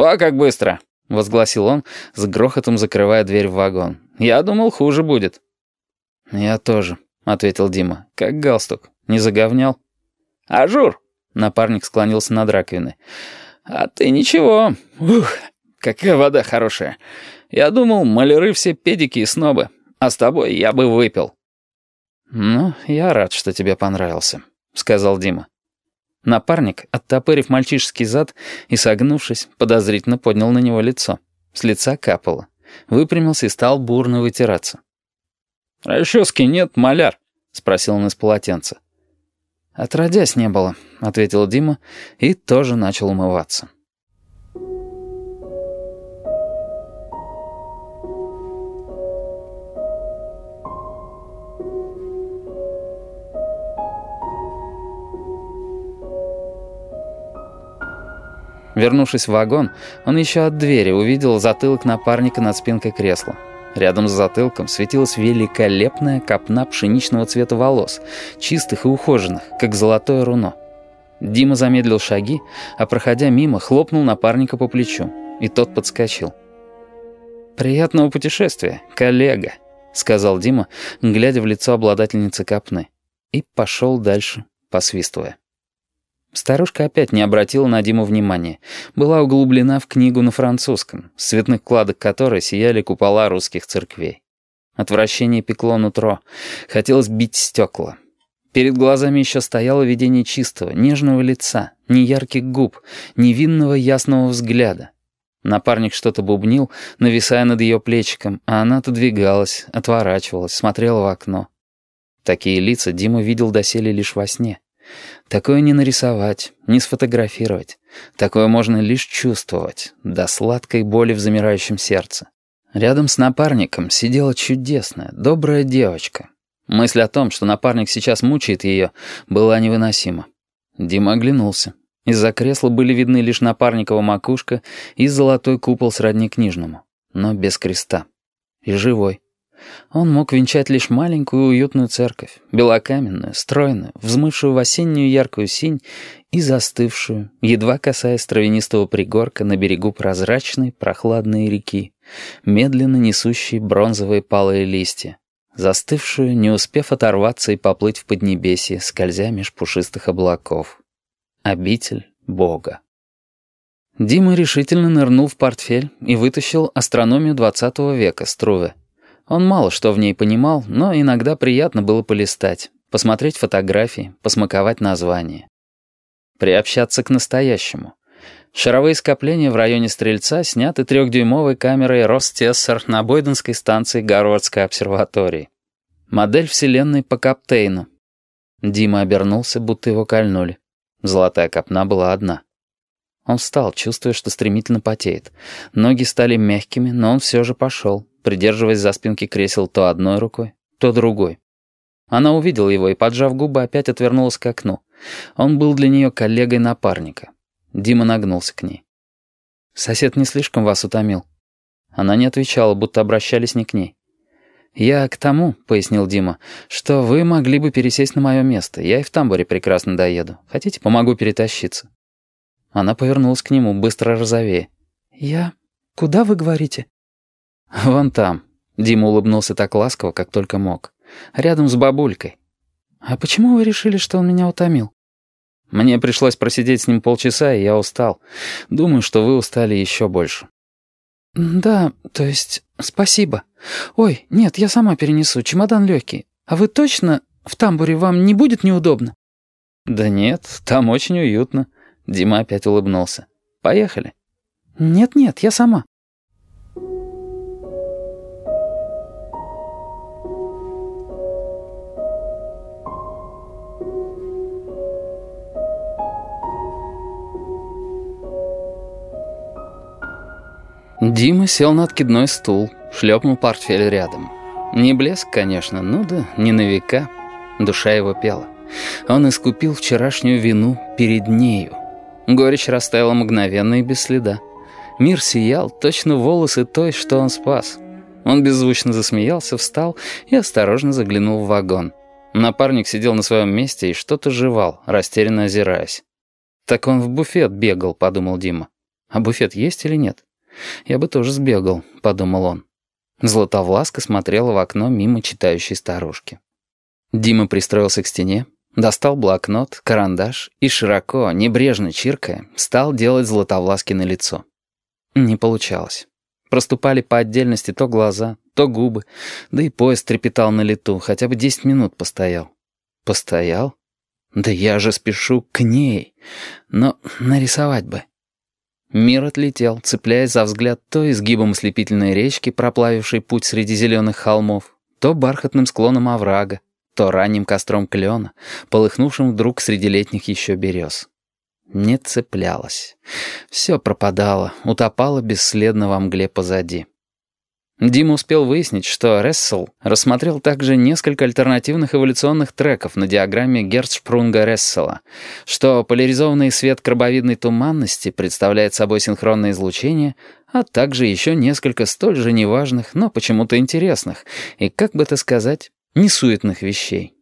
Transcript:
«О, как быстро!» — возгласил он, с грохотом закрывая дверь в вагон. «Я думал, хуже будет». «Я тоже», — ответил Дима. «Как галстук. Не заговнял?» «Ажур!» — напарник склонился над раковиной. «А ты ничего. Ух, какая вода хорошая. Я думал, маляры все педики и снобы. А с тобой я бы выпил». «Ну, я рад, что тебе понравился», — сказал Дима. Напарник, оттопырив мальчишеский зад и согнувшись, подозрительно поднял на него лицо. С лица капало. Выпрямился и стал бурно вытираться. «Расчески нет, маляр?» — спросил он из полотенца. «Отродясь не было», — ответил Дима и тоже начал умываться. Вернувшись в вагон, он еще от двери увидел затылок напарника над спинкой кресла. Рядом с затылком светилась великолепная копна пшеничного цвета волос, чистых и ухоженных, как золотое руно. Дима замедлил шаги, а, проходя мимо, хлопнул напарника по плечу, и тот подскочил. «Приятного путешествия, коллега», — сказал Дима, глядя в лицо обладательницы копны, и пошел дальше, посвистывая. Старушка опять не обратила на Диму внимания. Была углублена в книгу на французском, с цветных кладок которой сияли купола русских церквей. Отвращение пекло нутро. Хотелось бить стекла. Перед глазами еще стояло видение чистого, нежного лица, неярких губ, невинного ясного взгляда. Напарник что-то бубнил, нависая над ее плечиком, а она отодвигалась, отворачивалась, смотрела в окно. Такие лица Дима видел доселе лишь во сне. Такое не нарисовать, не сфотографировать. Такое можно лишь чувствовать, до сладкой боли в замирающем сердце. Рядом с напарником сидела чудесная, добрая девочка. Мысль о том, что напарник сейчас мучает ее, была невыносима. Дима оглянулся. Из-за кресла были видны лишь напарникова макушка и золотой купол сродни книжному, но без креста. И живой. Он мог венчать лишь маленькую уютную церковь, белокаменную, стройную, взмывшую в осеннюю яркую синь и застывшую, едва касаясь травянистого пригорка на берегу прозрачной, прохладной реки, медленно несущей бронзовые палые листья, застывшую, не успев оторваться и поплыть в поднебесье, скользя меж пушистых облаков. Обитель Бога. Дима решительно нырнул в портфель и вытащил астрономию XX века Струве. Он мало что в ней понимал, но иногда приятно было полистать, посмотреть фотографии, посмаковать названия. Приобщаться к настоящему. Шаровые скопления в районе Стрельца сняты трехдюймовой камерой Ростессер на Бойденской станции Гарвардской обсерватории. Модель Вселенной по Каптейну. Дима обернулся, будто его кольнули. Золотая копна была одна. Он встал, чувствуя, что стремительно потеет. Ноги стали мягкими, но он все же пошел, придерживаясь за спинки кресел то одной рукой, то другой. Она увидела его и, поджав губы, опять отвернулась к окну. Он был для нее коллегой напарника. Дима нагнулся к ней. «Сосед не слишком вас утомил?» Она не отвечала, будто обращались не к ней. «Я к тому», — пояснил Дима, — «что вы могли бы пересесть на мое место. Я и в тамбуре прекрасно доеду. Хотите, помогу перетащиться?» Она повернулась к нему, быстро розовее. «Я? Куда вы говорите?» «Вон там». Дима улыбнулся так ласково, как только мог. «Рядом с бабулькой». «А почему вы решили, что он меня утомил?» «Мне пришлось просидеть с ним полчаса, и я устал. Думаю, что вы устали еще больше». «Да, то есть спасибо. Ой, нет, я сама перенесу, чемодан легкий. А вы точно в тамбуре вам не будет неудобно?» «Да нет, там очень уютно». Дима опять улыбнулся. «Поехали». «Нет-нет, я сама». Дима сел на откидной стул, шлепнул портфель рядом. Не блеск, конечно, ну да не на века. Душа его пела. Он искупил вчерашнюю вину перед нею. Горечь растаяла мгновенно и без следа. Мир сиял, точно волосы той, что он спас. Он беззвучно засмеялся, встал и осторожно заглянул в вагон. Напарник сидел на своем месте и что-то жевал, растерянно озираясь. «Так он в буфет бегал», — подумал Дима. А буфет есть или нет? Я бы тоже сбегал, подумал он. Златовласка смотрела в окно мимо читающей старушки. Дима пристроился к стене, достал блокнот, карандаш и широко, небрежно чиркая, стал делать Златовласки на лицо. Не получалось. Проступали по отдельности то глаза, то губы, да и поезд трепетал на лету, хотя бы десять минут постоял. Постоял? Да я же спешу к ней. Но нарисовать бы. Мир отлетел, цепляясь за взгляд то изгибом ослепительной речки, проплавившей путь среди зеленых холмов, то бархатным склоном оврага, то ранним костром клена, полыхнувшим вдруг среди летних еще берез. Не цеплялась. Все пропадало, утопало бесследно во мгле позади. Дима успел выяснить, что Рессел рассмотрел также несколько альтернативных эволюционных треков на диаграмме Герцшпрунга-Рессела, что поляризованный свет крабовидной туманности представляет собой синхронное излучение, а также еще несколько столь же неважных, но почему-то интересных и, как бы это сказать, несуетных вещей.